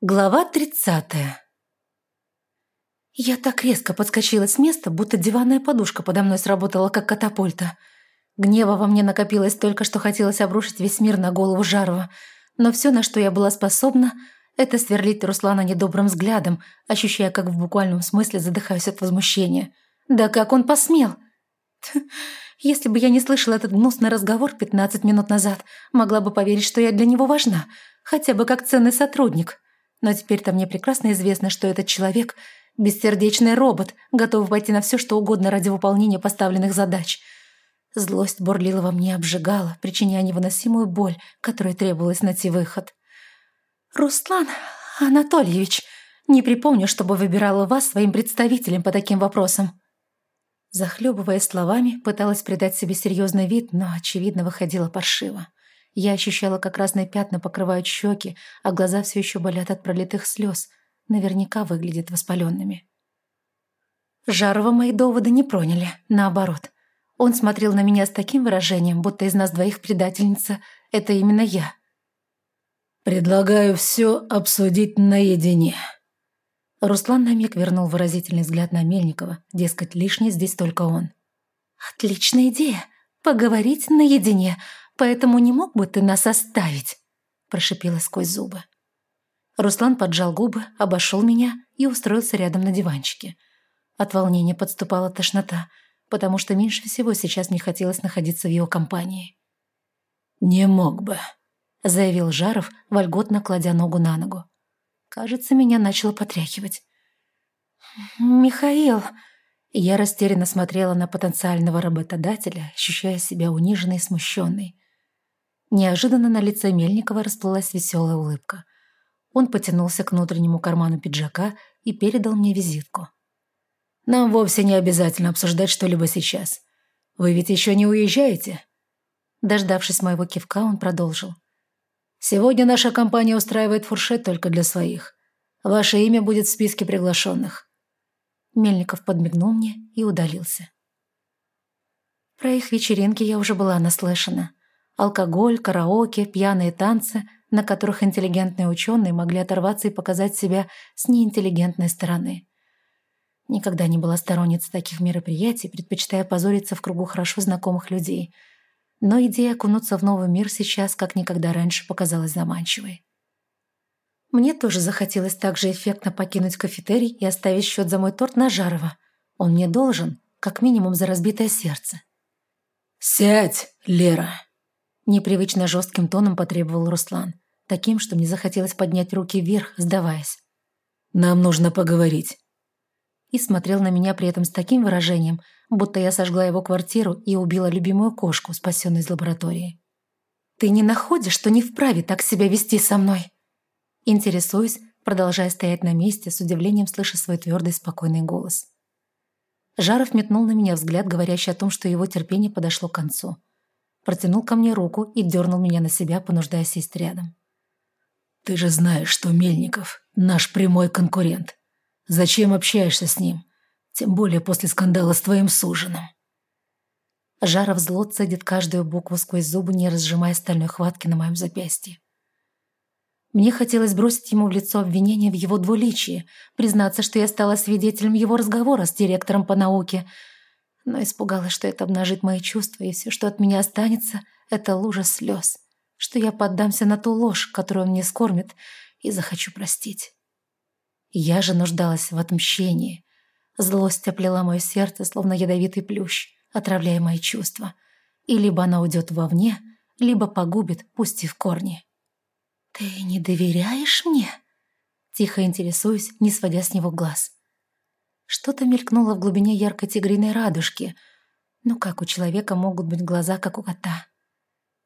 Глава тридцатая Я так резко подскочила с места, будто диванная подушка подо мной сработала, как катапульта. Гнева во мне накопилось только, что хотелось обрушить весь мир на голову Жарова. Но все, на что я была способна, это сверлить Руслана недобрым взглядом, ощущая, как в буквальном смысле задыхаюсь от возмущения. Да как он посмел? Если бы я не слышала этот гнусный разговор 15 минут назад, могла бы поверить, что я для него важна, хотя бы как ценный сотрудник. Но теперь-то мне прекрасно известно, что этот человек – бессердечный робот, готовый пойти на все, что угодно ради выполнения поставленных задач. Злость бурлила во мне обжигала, причиняя невыносимую боль, которой требовалось найти выход. «Руслан Анатольевич, не припомню, чтобы выбирала вас своим представителем по таким вопросам». Захлебываясь словами, пыталась придать себе серьезный вид, но, очевидно, выходила паршиво. Я ощущала, как красные пятна покрывают щеки, а глаза все еще болят от пролитых слез. Наверняка выглядят воспаленными. Жарова мои доводы не проняли, наоборот. Он смотрел на меня с таким выражением, будто из нас двоих предательница — это именно я. «Предлагаю все обсудить наедине». Руслан на миг вернул выразительный взгляд на Мельникова, дескать, лишний здесь только он. «Отличная идея! Поговорить наедине! Поэтому не мог бы ты нас оставить?» прошипела сквозь зубы. Руслан поджал губы, обошел меня и устроился рядом на диванчике. От волнения подступала тошнота, потому что меньше всего сейчас мне хотелось находиться в его компании. «Не мог бы», — заявил Жаров, вольготно кладя ногу на ногу. Кажется, меня начало потряхивать. «Михаил...» Я растерянно смотрела на потенциального работодателя, ощущая себя униженной и смущенной. Неожиданно на лице Мельникова расплылась веселая улыбка. Он потянулся к внутреннему карману пиджака и передал мне визитку. «Нам вовсе не обязательно обсуждать что-либо сейчас. Вы ведь еще не уезжаете?» Дождавшись моего кивка, он продолжил. «Сегодня наша компания устраивает фуршет только для своих. Ваше имя будет в списке приглашенных». Мельников подмигнул мне и удалился. Про их вечеринки я уже была наслышана. Алкоголь, караоке, пьяные танцы, на которых интеллигентные ученые могли оторваться и показать себя с неинтеллигентной стороны. Никогда не была сторонницей таких мероприятий, предпочитая позориться в кругу хорошо знакомых людей. Но идея окунуться в новый мир сейчас, как никогда раньше, показалась заманчивой. Мне тоже захотелось так же эффектно покинуть кафетерий и оставить счет за мой торт на Жарова. Он мне должен, как минимум, за разбитое сердце. «Сядь, Лера!» Непривычно жестким тоном потребовал Руслан. Таким, что мне захотелось поднять руки вверх, сдаваясь. «Нам нужно поговорить». И смотрел на меня при этом с таким выражением, будто я сожгла его квартиру и убила любимую кошку, спасенную из лаборатории. «Ты не находишь, что не вправе так себя вести со мной?» Интересуюсь, продолжая стоять на месте, с удивлением слыша свой твердый спокойный голос. Жаров метнул на меня взгляд, говорящий о том, что его терпение подошло к концу протянул ко мне руку и дернул меня на себя, понуждая сесть рядом. «Ты же знаешь, что Мельников – наш прямой конкурент. Зачем общаешься с ним? Тем более после скандала с твоим суженым». Жаров зло цедит каждую букву сквозь зубы, не разжимая стальной хватки на моем запястье. Мне хотелось бросить ему в лицо обвинение в его двуличии, признаться, что я стала свидетелем его разговора с директором по науке – но испугалась, что это обнажит мои чувства, и все, что от меня останется, это лужа слез, что я поддамся на ту ложь, которую он мне скормит, и захочу простить. Я же нуждалась в отмщении. Злость оплела мое сердце, словно ядовитый плющ, отравляя мои чувства. И либо она уйдет вовне, либо погубит, пустив корни. «Ты не доверяешь мне?» Тихо интересуюсь, не сводя с него глаз. Что-то мелькнуло в глубине яркой тигриной радужки. Ну как у человека могут быть глаза, как у кота?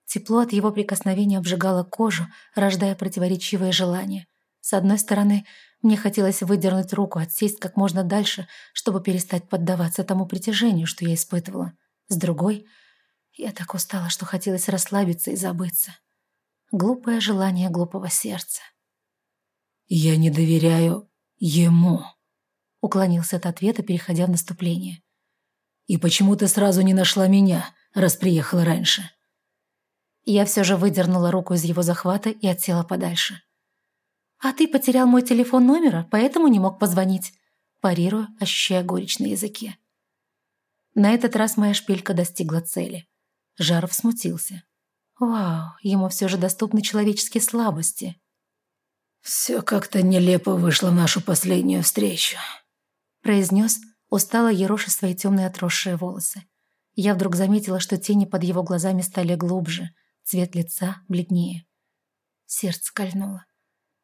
Тепло от его прикосновения обжигало кожу, рождая противоречивые желания. С одной стороны, мне хотелось выдернуть руку, отсесть как можно дальше, чтобы перестать поддаваться тому притяжению, что я испытывала. С другой, я так устала, что хотелось расслабиться и забыться. Глупое желание глупого сердца. «Я не доверяю ему», Уклонился от ответа, переходя в наступление. «И почему ты сразу не нашла меня, раз приехала раньше?» Я все же выдернула руку из его захвата и отсела подальше. «А ты потерял мой телефон номера, поэтому не мог позвонить», парирую, ощущая горечь на языке. На этот раз моя шпилька достигла цели. Жаров смутился. Вау, ему все же доступны человеческие слабости. «Все как-то нелепо вышло в нашу последнюю встречу», произнес, устало ероша свои темные отросшие волосы. Я вдруг заметила, что тени под его глазами стали глубже, цвет лица бледнее. Сердце кольнуло.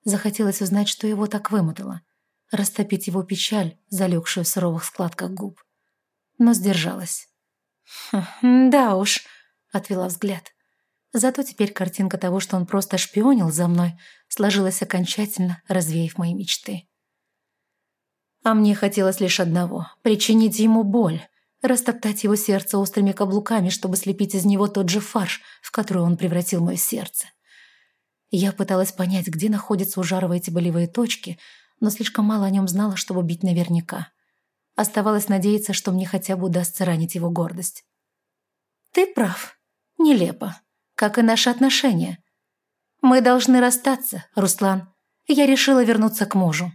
Захотелось узнать, что его так вымотало. Растопить его печаль, залегшую в суровых складках губ. Но сдержалась. «Хм, «Да уж», — отвела взгляд. Зато теперь картинка того, что он просто шпионил за мной, сложилась окончательно, развеяв мои мечты. А мне хотелось лишь одного — причинить ему боль, растоптать его сердце острыми каблуками, чтобы слепить из него тот же фарш, в который он превратил мое сердце. Я пыталась понять, где находятся у Жарова эти болевые точки, но слишком мало о нем знала, чтобы бить наверняка. Оставалось надеяться, что мне хотя бы удастся ранить его гордость. «Ты прав. Нелепо. Как и наши отношения. Мы должны расстаться, Руслан. Я решила вернуться к мужу».